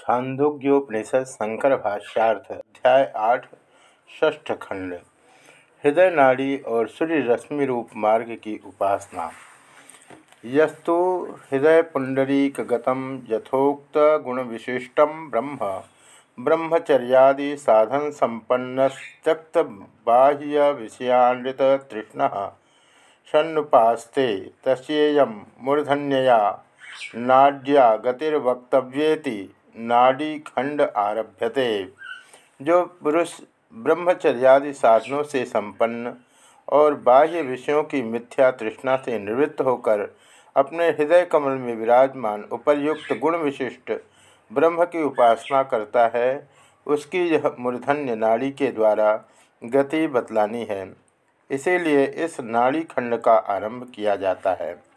छांदोग्योपनिषद शंकर भाष्यार्थ अध्याय आठ, षष्ठ खंड हृदय नाड़ी और सूर्य रश्मि रूप मार्ग की उपासना। यस्तु हृदय पुंडरीक गतम यथोक्त गुण विशिष्ट ब्रह्म, ब्रह्मचर्यादि साधन संपन्न त्यक्त बाह्य विषयानृत तृष्ण षण्पास्ते तस्ेय मूर्धन्यया नाड्या गतिर्वक्तव्येति नाड़ी खंड आरभ्यते, जो पुरुष ब्रह्मचर्यादि साधनों से संपन्न और बाह्य विषयों की मिथ्या तृष्णा से निवृत्त होकर अपने हृदय कमल में विराजमान उपर्युक्त गुण विशिष्ट ब्रह्म की उपासना करता है, उसकी यह मूर्धन्य नाड़ी के द्वारा गति बतलानी है। इसीलिए इस नाड़ी खंड का आरंभ किया जाता है।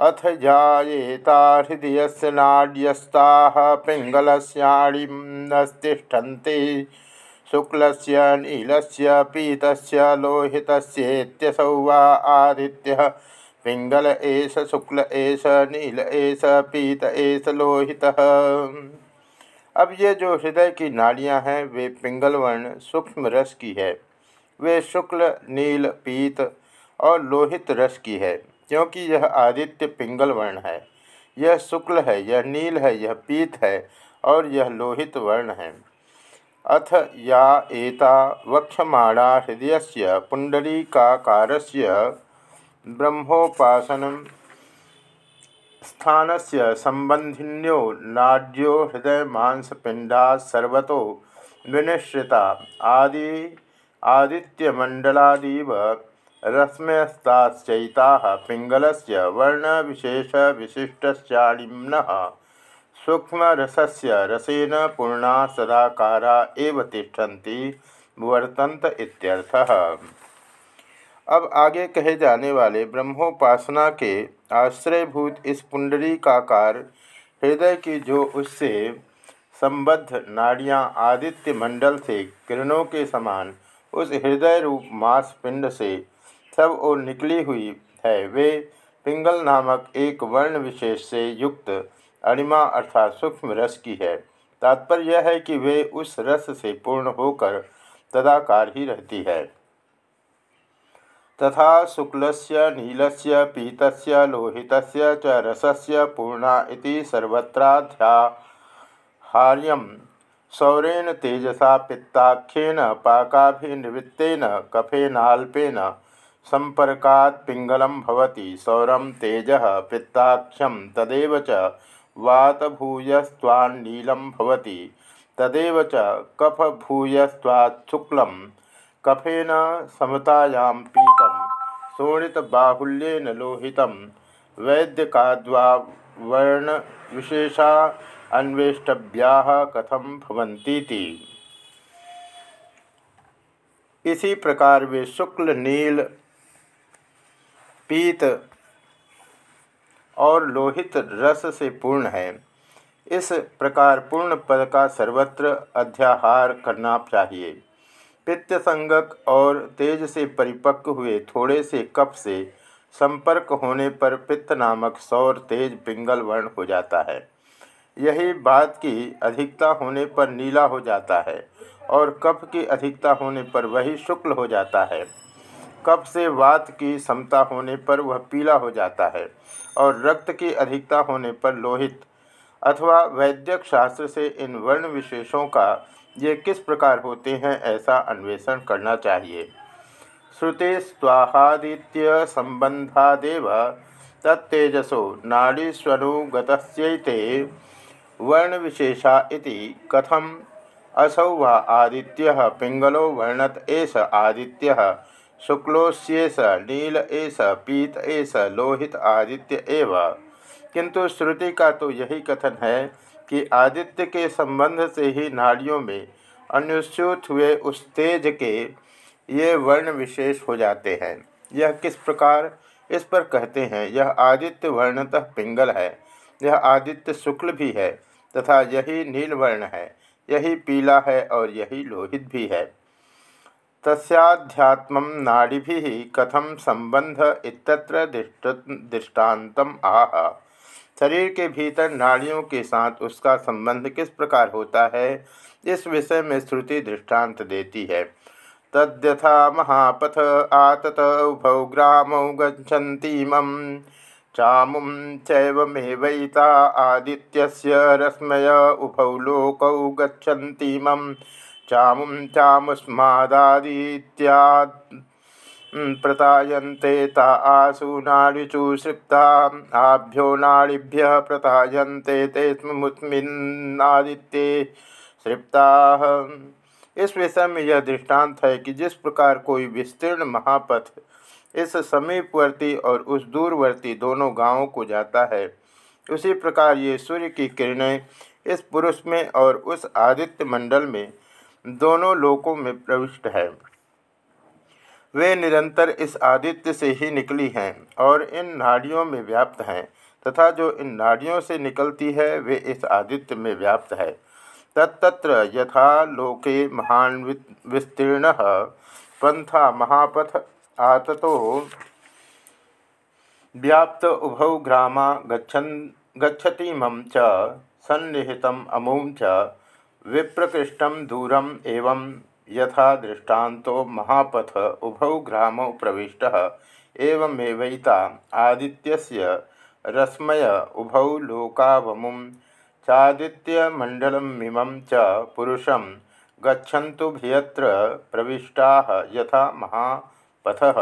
अथ जाएता हृदय से नाड्यस्ता पिंगलस्याणीमस्तिष्ठन्ति शुक्ल से नील से पीत लोहित वा आदित्य। पिंगल एष, शुक्ल एष, नील एष, पीत एष, लोहित। अब ये जो हृदय की नाड़ियाँ हैं, वे पिंगल वर्ण सूक्ष्म रस की है। वे शुक्ल, नील, पीत और लोहित रस की है। क्योंकि यह आदित्य पिंगल वर्ण है। यह शुक्ल है, यह नील है, यह पीत है और यह लोहित वर्ण है। अथ या एता वक्षमाणा हृदय से पुंडरीकाकारस्य ब्रह्मोपासन स्थान से संबंधिन्यो नाड्यो हृदय मांसपिंडा सर्वतो विनिश्रिता। आदि आदित्यमंडलादीव रश्मयस्ताश्चैता पिंगल से वर्णविशेष विशिष्टाणिम्न सूक्ष्मरसस्य रसेन पूर्णा सदाकारा एव वर्तन्त इत्यर्थः। अब आगे कहे जाने वाले ब्रह्मोपासना के आश्रयभूत इस पुंडरीकाकार हृदय की जो उससे संबद्ध नाड़ियाँ आदित्य मंडल से किरणों के समान उस हृदय रूप मांस पिंड से सब ओर निकली हुई है। वे पिंगल नामक एक वर्ण विशेष से युक्त अणिमा अर्थात सूक्ष्म रस की है। तात्पर्य यह है कि वे उस रस से पूर्ण होकर तदाकार ही रहती है। तथा शुक्ल से नील से पीत लोहित च रस से पूर्णा सर्वत्राध्याहार्यम। सौरेण तेजसा पित्ताख्येन पाकाभिनिवृत्तेन कफेनाल्पेन संपर्कात् पिंगलम भवति सौरम तेज पित्ताख्यम तदेव च वातभूयस्वान्नीलम भवति, तदेव च कफभूयस्वाच्छुक्लं कफेन समतायां पीतं शोणितबाहुल्येन लोहितं, वैद्यकाद्वा वर्णविशेषा अन्वेष्टव्याः कथम भवन्तीति। इसी प्रकार वे शुक्ल, नील पीत और लोहित रस से पूर्ण है। इस प्रकार पूर्ण पद का सर्वत्र अध्याहार करना चाहिए। पित्त संगक और तेज से परिपक्व हुए थोड़े से कप से संपर्क होने पर पित्त नामक सौर तेज पिंगल वर्ण हो जाता है। यही बात की अधिकता होने पर नीला हो जाता है और कफ की अधिकता होने पर वही शुक्ल हो जाता है। कफ से वात की समता होने पर वह पीला हो जाता है और रक्त की अधिकता होने पर लोहित। अथवा वैद्यक शास्त्र से इन वर्ण विशेषों का ये किस प्रकार होते हैं ऐसा अन्वेषण करना चाहिए। श्रुते स्वाहादित्य संबंधादेव तत्तेजसो नाड़ीस्वनुगत वर्ण विशेषा इति कथम। असौ वा आदित्य पिंगलो वर्णत एष आदित्य। शुक्लोस्येष, नील एस पीत एस लोहित आदित्य एव। किंतु श्रुति का तो यही कथन है कि आदित्य के संबंध से ही नाड़ियों में अनुस्यूत हुए उस तेज के ये वर्ण विशेष हो जाते हैं। यह किस प्रकार? इस पर कहते हैं, यह आदित्य वर्णतः पिंगल है। यह आदित्य शुक्ल भी है तथा यही नील वर्ण है। यही पीला है और यही लोहित भी है। तस्याध्यात्म नाड़ी कथम संबंध इत्यत्र दृष्टान्तम आह। शरीर के भीतर नाड़ियों के साथ उसका संबंध किस प्रकार होता है, इस विषय में श्रुति दृष्टांत देती है। तद्यथा महापथ आतत उभौ ग्रामौ गच्छन्तीमं चामुं चैवमेवैता आदित्यस्य रश्मय उभौ लोकौ गच्छन्तीमं चामुं चामुस्मादादित्या प्रतायन्ते ता आसु नाड़िचु सृप्ता, आभ्यो नाड़िभ्य प्रतायन्ते ते स्मुस्मिन्नादित्ये सृप्ता। इस विषय में यह दृष्टांत है कि जिस प्रकार कोई विस्तीर्ण महापथ इस समीपवर्ती और उस दूरवर्ती दोनों गाँवों को जाता है, उसी प्रकार ये सूर्य की किरणें इस पुरुष में और उस आदित्य मंडल में दोनों लोकों में प्रविष्ट है। वे निरंतर इस आदित्य से ही निकली हैं और इन नाड़ियों में व्याप्त हैं तथा जो इन नाड़ियों से निकलती है, वे इस आदित्य में व्याप्त है। तत्त्र यथा लोके महान विस्तीर्ण पंथा महापथ आततो व्याप्त उभौ ग्रामा गच्छन, गच्छतीमं च सन्निहितम् अमुं च विप्रकृष्टं दूरम एवं यथा दृष्टान्तो महापथ उभौ ग्रामौ प्रविष्ट। एवमेवैता आदित्यस्य रश्मय उभौ लोकावमुं चादित्यमण्डलमिमं च पुरुषं गच्छन्तु भियत्र प्रविष्टाः यथा महापथः।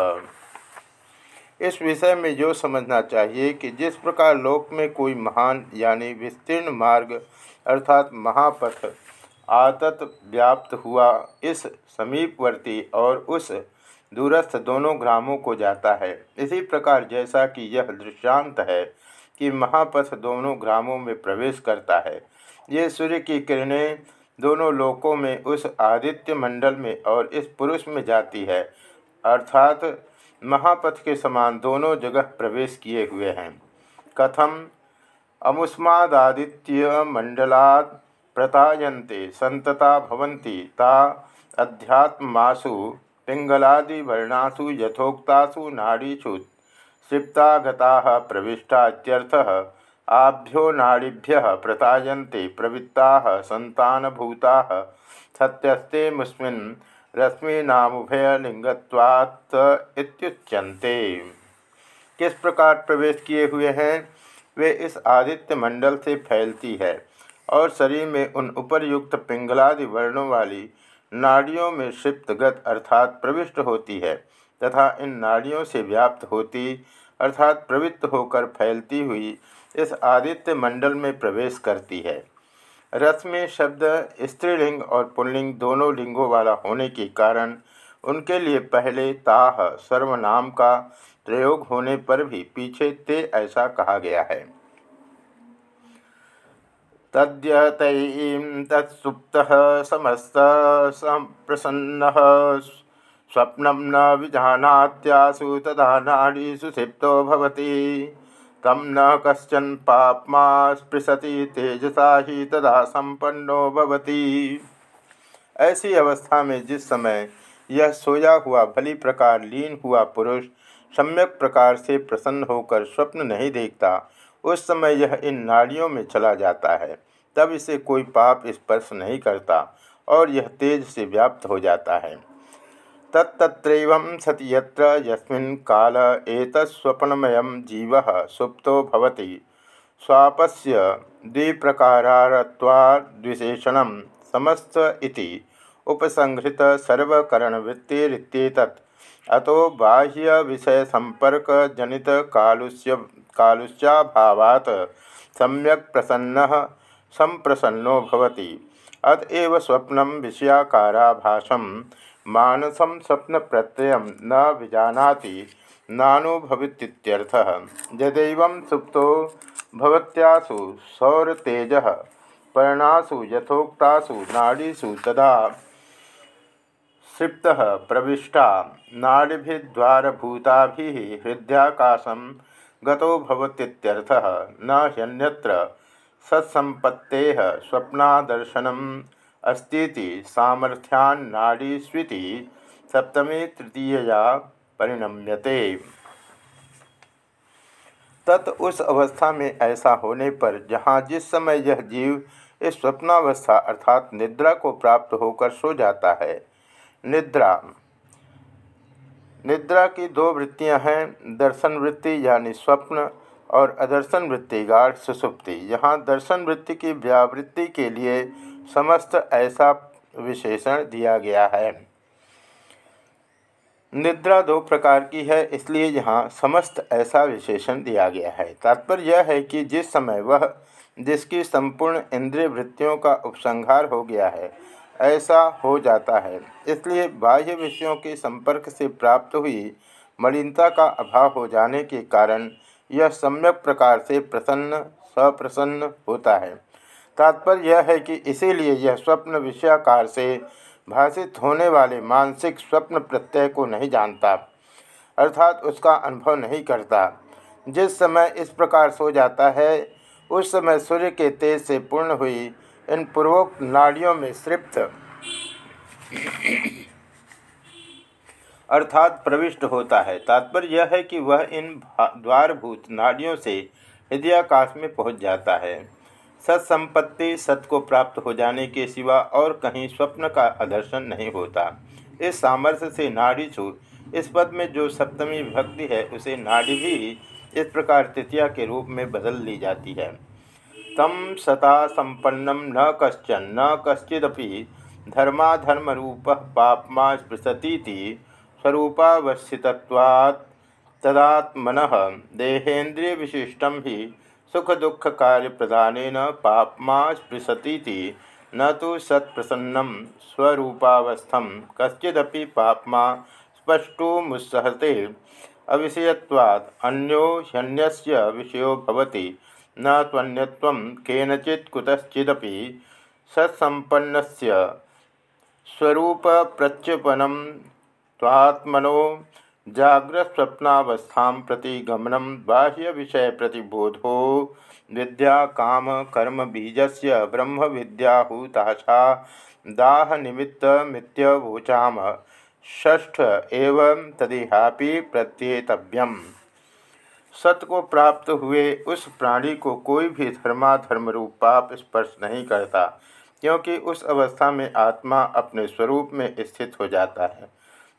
इस विषय में जो समझना चाहिए कि जिस प्रकार लोक में कोई महान यानी विस्तीर्ण मार्ग अर्थात महापथ आतत व्याप्त हुआ इस समीपवर्ती और उस दूरस्थ दोनों ग्रामों को जाता है। इसी प्रकार जैसा कि यह दृष्टांत है कि महापथ दोनों ग्रामों में प्रवेश करता है। ये सूर्य की किरणें दोनों लोकों में उस आदित्य मंडल में और इस पुरुष में जाती है। अर्थात महापथ के समान दोनों जगह प्रवेश किए हुए हैं। कथम अमुस्मादित्य मंडलात् प्रतायन्ते, सन्तता भवन्ति, ता अध्यात्मासु पिङ्गलादिवर्णासु, यथोक्तासु नाड़ीषु क्षिप्तागताः प्रविष्टा आभ्यो नाड़ीभ्य प्रतायन्ते, प्रवृत्ताः, सन्तानभूताः, सत्यस्ते मुस्मिन् रश्मीनामुभयलिंगत्वात् इत्युच्यन्ते। किस प्रकार प्रवेश किए हुए हैं? वे इस आदित्य मंडल से फैलती है और शरीर में उन उपरयुक्त पिंगलादि वर्णों वाली नाड़ियों में क्षिप्तगत अर्थात प्रविष्ट होती है तथा इन नाड़ियों से व्याप्त होती अर्थात प्रवृत्त होकर फैलती हुई इस आदित्य मंडल में प्रवेश करती है। रस में शब्द, स्त्रीलिंग और पुल्लिंग दोनों लिंगों वाला होने के कारण उनके लिए पहले ताह सर्वनाम का प्रयोग होने पर भी पीछे ते ऐसा कहा गया है। तद्यतईं तत्सुप्तः समस्त प्रसन्न स्वप्न न विजानात्यासु तदा नाड़ीषु सिप्तो भवति। तम न कश्चन पापमा स्पृशति तेजसा ही तदा संपन्नो भवति। ऐसी अवस्था में जिस समय यह सोया हुआ, भली प्रकार लीन हुआ पुरुष सम्यक प्रकार से प्रसन्न होकर स्वप्न नहीं देखता। उस समय यह इन नाड़ियों में चला जाता है। तब इसे कोई पाप स्पर्श नहीं करता और यह तेज से व्याप्त हो जाता है। तत्त्र सति यत्र, यस्मिन् काल जीव सुप्तो भवति। स्वापस्य द्विप्रकारात्वाद्विशेषण समस्त इति। उपसंहृत सर्वकरणवृत्तिरित्येतत्। अतो बाह्य विषय संपर्क जनित कालुष्य कालुष्याभावात् सम्यक प्रसन्न संप्रसन्नो भवति। अतएव स्वप्न विषयाकाराभासम मानसम स्वप्न प्रत्यय न विजानाति नानुभवित्यर्थः यदैव सुप्तो भवत्यासु सौरतेज, पर्णासु यथोक्तासु नाड़ीसु तदा सिप्त प्रविष्टा। नाड़िभिद्वारभूताभिः हृदयाकाशं गतो न ह्यन्यत्र सत्संपत्ते स्वप्नादर्शनम अस्ती सामर्थ्यान्नाड़ीस्वीति सप्तमी तृतीयया परिणम्यते। तत् उस अवस्था में ऐसा होने पर जहाँ जिस समय यह जीव इस स्वप्नावस्था अर्थात निद्रा को प्राप्त होकर सो जाता है निद्रा। निद्रा की दो वृत्तियाँ हैं, दर्शन वृत्ति यानी स्वप्न और अदर्शन वृत्ति गाढ़ सुसुप्ति। यहाँ दर्शन वृत्ति की व्यावृत्ति के लिए समस्त ऐसा विशेषण दिया गया है। निद्रा दो प्रकार की है, इसलिए यहाँ समस्त ऐसा विशेषण दिया गया है। तात्पर्य यह है कि जिस समय वह जिसकी संपूर्ण इंद्रिय वृत्तियों का उपसंहार हो गया है ऐसा हो जाता है। इसलिए बाह्य विषयों के संपर्क से प्राप्त हुई मलिनता का अभाव हो जाने के कारण यह सम्यक प्रकार से प्रसन्न, सप्रसन्न होता है। तात्पर्य यह है कि इसीलिए यह स्वप्न विषयाकार से भाषित होने वाले मानसिक स्वप्न प्रत्यय को नहीं जानता, अर्थात उसका अनुभव नहीं करता। जिस समय इस प्रकार सो जाता है, उस समय सूर्य के तेज से पूर्ण हुई इन पूर्वोक्त नाड़ियों में सृप्त अर्थात प्रविष्ट होता है। तात्पर्य यह है कि वह इन द्वारभूत नाड़ियों से हृदयाकाश में पहुँच जाता है। सत्संपत्ति सत को प्राप्त हो जाने के सिवा और कहीं स्वप्न का आदर्शन नहीं होता। इस सामर्थ्य से नाड़ी छू इस पद में जो सप्तमी विभक्ति है, उसे नाड़ी भी इस प्रकार तृतीया के रूप में बदल ली जाती है। तम सता संपन्नम न कश्चन, न कश्चिदपि धर्माधर्मरूप पापमा स्पृशती स्वरूपावस्थितवात् तदात्मन देहेन्द्रिय विशिष्ट ही सुख दुख कार्य प्रदान पापमा स्पृशती न तो सत्प्रसन्न स्वरूपावस्थम कश्चिदपि पापमा स्पष्टो मुत्सहते अविषयत्वात् अन्यो ह्यन्यस्य विषयो न त्वन्यत्वं केनचित् कुतश्चिदपि सत्सम्पन्नस्य स्वरूपप्रच्युपनं त्वात्मनो जाग्रस्वप्नावस्था प्रति गमनम बाह्य विषय प्रतिबोधो विद्या काम कर्म बीजस्य ब्रह्म विद्याहूताशा दाह निमित्त मित्यवोचाम ष्ठ एवं तदिहापि प्रत्येतव्यम। सत्य को प्राप्त हुए उस प्राणी को कोई भी धर्माधर्म रूप पाप स्पर्श नहीं करता, क्योंकि उस अवस्था में आत्मा अपने स्वरूप में स्थित हो जाता है।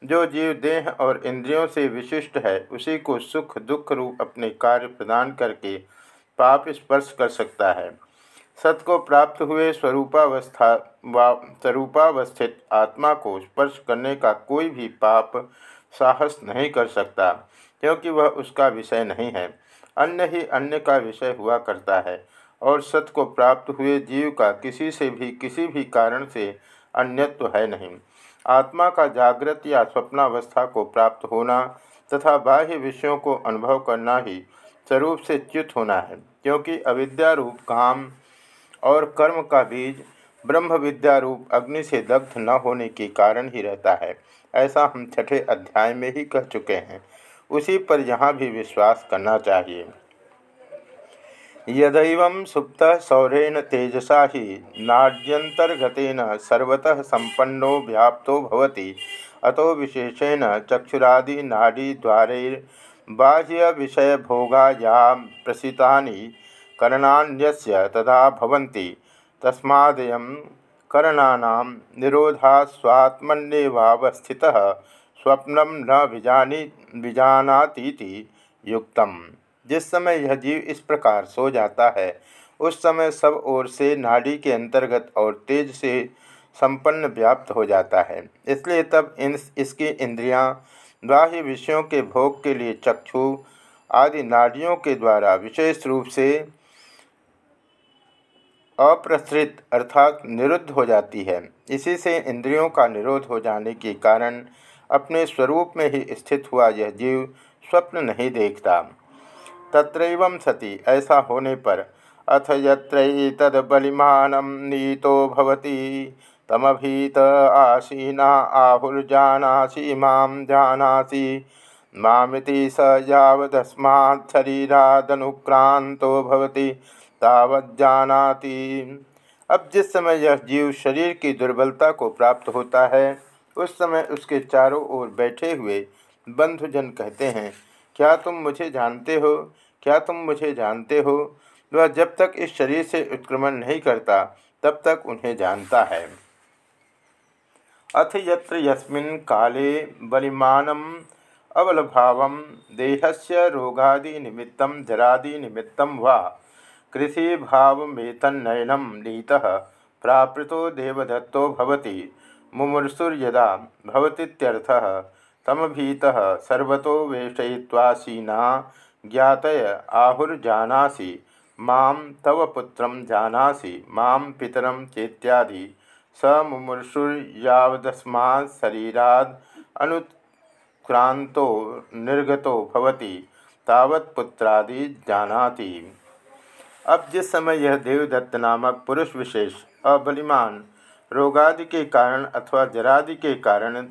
जो जीव देह और इंद्रियों से विशिष्ट है, उसी को सुख, दुख रूप अपने कार्य प्रदान करके पाप स्पर्श कर सकता है। सत को प्राप्त हुए स्वरूपावस्था, व, स्वरूपावस्थित आत्मा को स्पर्श करने का कोई भी पाप साहस नहीं कर सकता। क्योंकि वह उसका विषय नहीं है। अन्य ही अन्य का विषय हुआ करता है और सत को प्राप्त हुए जीव का किसी से भी, किसी भी कारण से अन्यत्व है नहीं। आत्मा का जागृत या स्वप्नावस्था को प्राप्त होना तथा बाह्य विषयों को अनुभव करना ही स्वरूप से च्युत होना है, क्योंकि अविद्या रूप काम और कर्म का बीज ब्रह्म विद्या रूप अग्नि से दग्ध न होने के कारण ही रहता है। ऐसा हम छठे अध्याय में ही कह चुके हैं। उसी पर यहाँ भी विश्वास करना चाहिए। यदैव सुप्त सौरेण तेजसा ही, नाड्यंतर्गतेन सर्वतः संपन्नो व्याप्तो भवति। अतो विशेषेण चक्षुरादि नाड़ी द्वारे बाह्य विषय भोगाया प्रसितानि करणान्यस्य तदा भवन्ति। तस्मादयं करणानां निरोधास्वात्मन्येवावस्थितः स्वप्नं न विजानी, विजानातीति युक्तम्। जिस समय यह जीव इस प्रकार सो जाता है, उस समय सब ओर से नाड़ी के अंतर्गत और तेज से संपन्न व्याप्त हो जाता है। इसलिए तब इन, इसकी इंद्रियाँ, बाह्य विषयों के भोग के लिए चक्षु आदि नाड़ियों के द्वारा विशेष रूप से अप्रसृत अर्थात निरुद्ध हो जाती है। इसी से इंद्रियों का निरोध हो जाने के कारण अपने स्वरूप में ही स्थित हुआ यह जीव स्वप्न नहीं देखता। तत्र सति, ऐसा होने पर अथ यद नीतो भवती। तमभीत आसीना, आहुर्जानासी, माँ जानासी। मामिति स यावदस्मात् शरीरादनुक्रांतो भवति तावज्जानाति अब जिस समय यह जीव शरीर की दुर्बलता को प्राप्त होता है उस समय उसके चारों ओर बैठे हुए बंधुजन कहते हैं, क्या तुम मुझे जानते हो? क्या तुम मुझे जानते हो? वह जब तक इस शरीर से उत्क्रमण नहीं करता, तब तक उन्हें जानता है। अथ यत्र यस्मिन् काले बलिमानम अवलभाव देहस्य रोगादिनिमित्तं जरादिनिमित्तं वा कृषिभावमेतन्नयनं नीतः प्रापृतो देवदत्तो भवति। मुमूर्षुर्यदा भवतीत्यर्थः। तमभीतः सर्वतो वेशयित्वासीना ज्ञातय आहुर्जानासि। माँ तव पुत्रं जानासि। माँ पितरं चेत्यादि। स मुमूर्षुर्यावदस्मात् शरीराद् निर्गतो भवति। तावत् जानाति। अब जिस समय यह देवदत्त नामक पुरुष विशेष अबलिमान रोगादि के कारण अथवा जरादि के कारण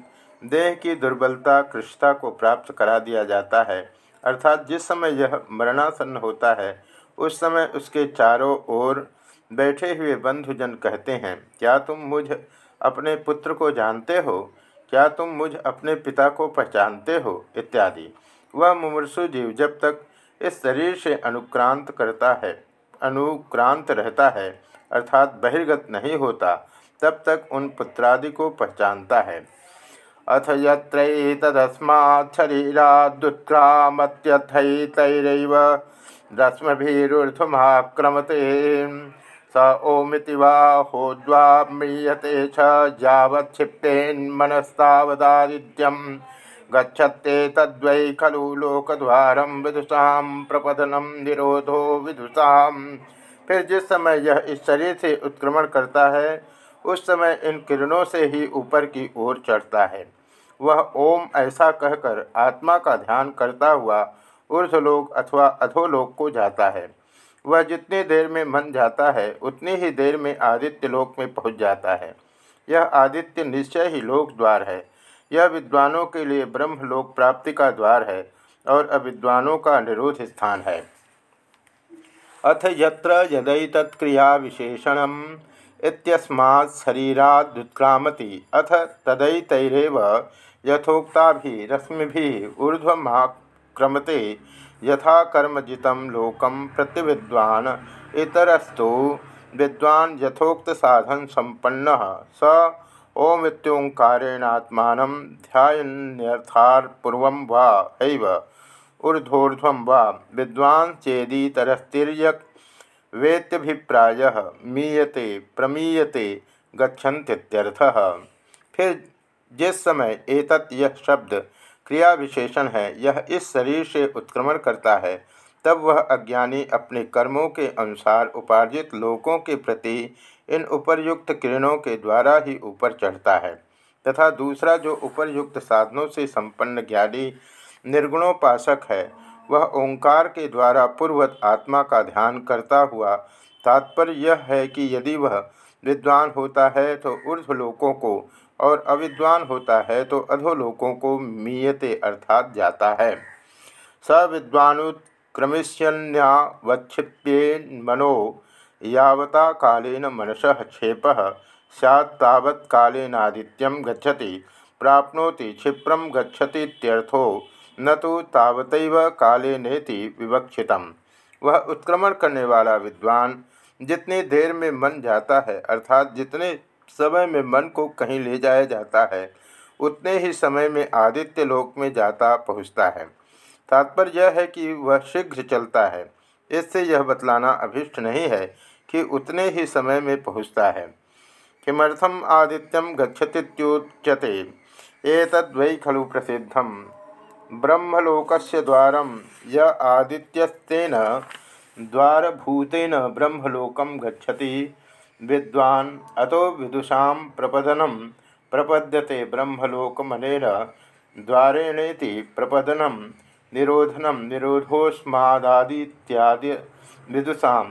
देह की दुर्बलता कृष्णता को प्राप्त करा दिया जाता है। अर्थात जिस समय यह मरणासन्न होता है, उस समय उसके चारों ओर बैठे हुए बंधुजन कहते हैं, क्या तुम मुझ अपने पुत्र को जानते हो? क्या तुम मुझ अपने पिता को पहचानते हो? इत्यादि। वह मुमूर्षु जीव जब तक इस शरीर से अनुक्रांत करता है, अनुक्रांत रहता है, अर्थात बहिर्गत नहीं होता तब तक उन पुत्रादि को पहचानता है। अथ यदस्मात् शरीरादुत्क्रामत्यथैतरैव रश्मभिरुर्ध्वमाक्रमते स ओमिति वा होद्वामीयते च यावत्क्षिप्तेन्मनस्तावदादित्यं गच्छते तद्वै खलु लोकद्वारं विदुषां प्रपदनम निरोधो विदुषां। फिर जिस समय यह इस शरीर से उत्क्रमण करता है उस समय इन किरणों से ही ऊपर की ओर चढ़ता है। वह ओम ऐसा कहकर आत्मा का ध्यान करता हुआ ऊर्धलोक अथवा अधोलोक को जाता है। वह जितनी देर में मन जाता है, उतनी ही देर में आदित्य लोक में पहुँच जाता है। यह आदित्य निश्चय ही लोक द्वार है। यह विद्वानों के लिए ब्रह्म लोक प्राप्ति का द्वार है और अविद्वानों का निरोध स्थान है। अथ यत्र यदैतत्क्रिया विशेषण इत्यस्मात् शरीरादुत्क्रामति अथ तदैतरव यथोक्ता रश्मि ऊर्ध्वमाक्रमते यथा कर्मजित प्रत्यविद्वान इतरस्तु विद्वान यथोक्त साधन संपन्न स ओमित्योंकारेणात्मा ध्यान्यर्थापूर्व वैव ऊर्ध्वोर्ध्व वा। विद्वान चेदीतरस्तिर्यक वेत्यभिप्राय मीयते, प्रमीयते गच्छन्त्यर्थः फिर जिस समय एतत् यह शब्द क्रिया विशेषण है, यह इस शरीर से उत्क्रमण करता है, तब वह अज्ञानी अपने कर्मों के अनुसार उपार्जित लोकों के प्रति इन उपरयुक्त किरणों के द्वारा ही ऊपर चढ़ता है, तथा दूसरा जो उपरयुक्त साधनों से संपन्न ज्ञानी निर्गुणोपासक है वह ओंकार के द्वारा पूर्वत आत्मा का ध्यान करता हुआ, तात्पर्य यह है कि यदि वह विद्वान होता है तो ऊर्ध्वलोकों को और अविद्वान होता है तो अधोलोकों को मीयते अर्थात जाता है। स विद्वानुत्क्रमिष्यन्यावक्षिप्ये मनो यावता कालेन मनस क्षेप सैत्तावत्कालेनादित्यम गच्छति, प्राप्नोति क्षिप्रम गच्छतीत्यर्थो न तो तावत काले नेति विवक्षितम। वह उत्क्रमण करने वाला विद्वान जितनी देर में मन जाता है, अर्थात जितने समय में मन को कहीं ले जाया जाता है, उतने ही समय में आदित्य लोक में जाता पहुँचता है। तात्पर्य यह है कि वह शीघ्र चलता है। इससे यह बतलाना अभिष्ट नहीं है कि उतने ही समय में पहुँचता है। किमर्थम आदित्यम गच्छतीच्युच्यते एतद्वै खलु प्रसिद्धम। ब्रह्मलोकस्य द्वारम य आदित्यस्तेन द्वारभूतेन ब्रह्मलोकम गच्छति। विद्वान अतो विदुषा प्रपदनम प्रपद्यते ब्रह्मलोकमनेन। द्वारेणेति प्रपदनम निरोधनम निरोधोस्मादादित्यादि विदुषा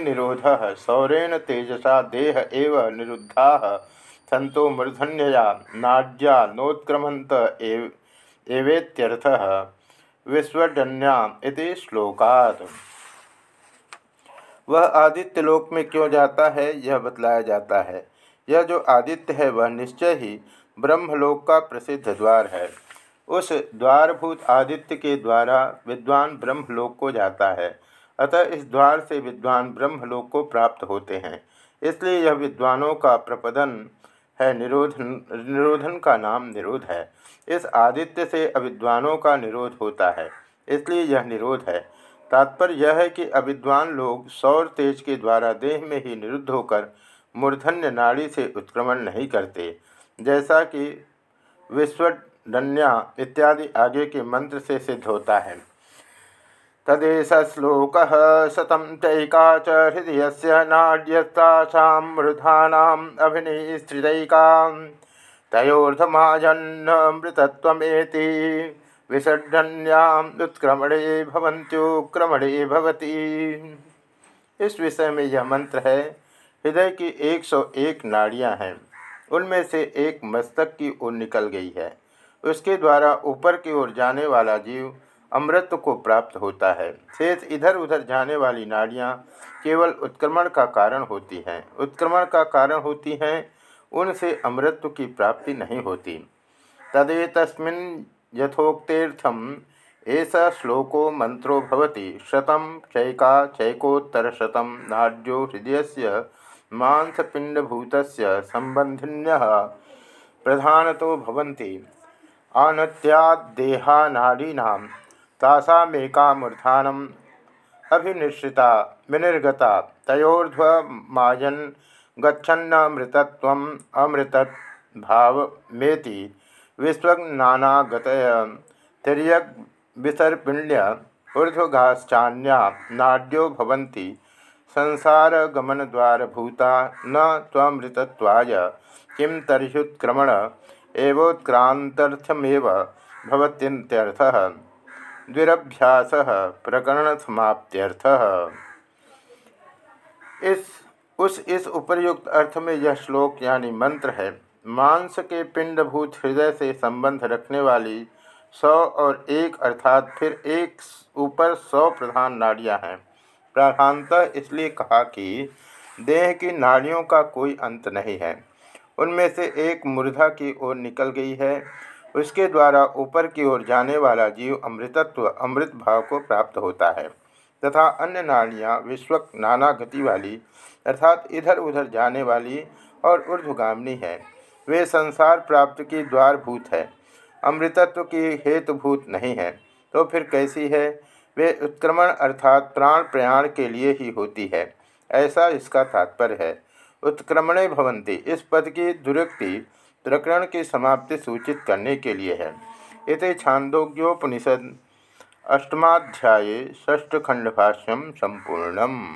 निरोधः। सौरेण तेजसा देह एव निरुद्धाः। सन्तो मूर्धन्यया नाड्या एव एवेत्यर्थः विश्वडन्या इति श्लोकात्। वह आदित्य लोक में क्यों जाता है, यह बतलाया जाता है। यह जो आदित्य है, वह निश्चय ही ब्रह्मलोक का प्रसिद्ध द्वार है। उस द्वारभूत आदित्य के द्वारा विद्वान ब्रह्मलोक को जाता है। अतः इस द्वार से विद्वान ब्रह्मलोक को प्राप्त होते हैं। इसलिए यह विद्वानों का प्रपदन है, निरोधन निरोधन का नाम निरोध है। इस आदित्य से अविद्वानों का निरोध होता है, इसलिए यह निरोध है। तात्पर्य यह है कि अविद्वान लोग सौर तेज के द्वारा देह में ही निरुद्ध होकर मूर्धन्य नाड़ी से उत्क्रमण नहीं करते, जैसा कि विश्वडन्या इत्यादि आगे के मंत्र से सिद्ध होता है। तदेश श्लोक शतम चैका च हृदय से अभिनिश्रितैका तयोर्धमाजन्नमृतत्वमेति विसर्जन्याम उत्क्रमणे भवंत्युक्रमणे भवती। इस विषय में यह मंत्र है, हृदय की 101 नाड़ियाँ हैं। उनमें से एक मस्तक की ओर निकल गई है। उसके द्वारा ऊपर की ओर जाने वाला जीव अमृत को प्राप्त होता है। शेष इधर उधर जाने वाली नाड़ियाँ केवल उत्क्रमण का कारण होती हैं। उत्क्रमण का कारण होती हैं, उनसे अमृत की प्राप्ति नहीं होती। तदेतस्मिन् यथोक्तीर्थम ऐसा श्लोको मंत्रो भवति। शतम चैका चैकोत्तरशतम नाड्यो हृदय से मांसपिंडभूत संबंधिन्य प्रधान तो भवन्ति। आनत्यादेहानाड़ीना तासामेकामूर्धानम अभिनिश्रिता, विनिर्गता, तयोर्ध्वमायन गच्छन्नमृतत्वम् अमृत भावमेति विश्वनानागतय तिर्यक विसर्पिण्य ऊर्ध्वघाश्चान्या नाड्यो भवन्ति। संसारगमनद्वारभूता न त्वमृतत्वाय। किं तर्ह्युत्क्रमण? एवोत्क्रांतर्थमेव भवत्यन्त्यर्थः। द्विरभ्यास प्रकरण समाप्त्यर्थ इस, उस, इस उपरयुक्त अर्थ में यह श्लोक यानी मंत्र है, मांस के पिंडभूत हृदय से संबंध रखने वाली सौ और एक अर्थात फिर एक ऊपर सौ प्रधान नाड़ियाँ हैं। प्रधानतः इसलिए कहा कि देह की नाड़ियों का कोई अंत नहीं है। उनमें से एक मूर्धा की ओर निकल गई है उसके द्वारा ऊपर की ओर जाने वाला जीव अमृतत्व, अमृत भाव को प्राप्त होता है। तथा अन्य नाड़ियाँ विश्वक नाना गति वाली अर्थात इधर उधर जाने वाली और ऊर्ध्वगामिनी है। वे संसार प्राप्त की द्वारभूत है। अमृतत्व की हेतुभूत नहीं है। तो फिर कैसी है? वे उत्क्रमण अर्थात प्राण प्रयाण के लिए ही होती है। ऐसा इसका तात्पर्य है। उत्क्रमणे भवंती इस पद की दुरुक्ति प्रकरण की समाप्ति सूचित करने के लिए है। इत छांदोग्योपनिषद अष्टमाध्याय षष्ठखंडभाष्यम संपूर्णम।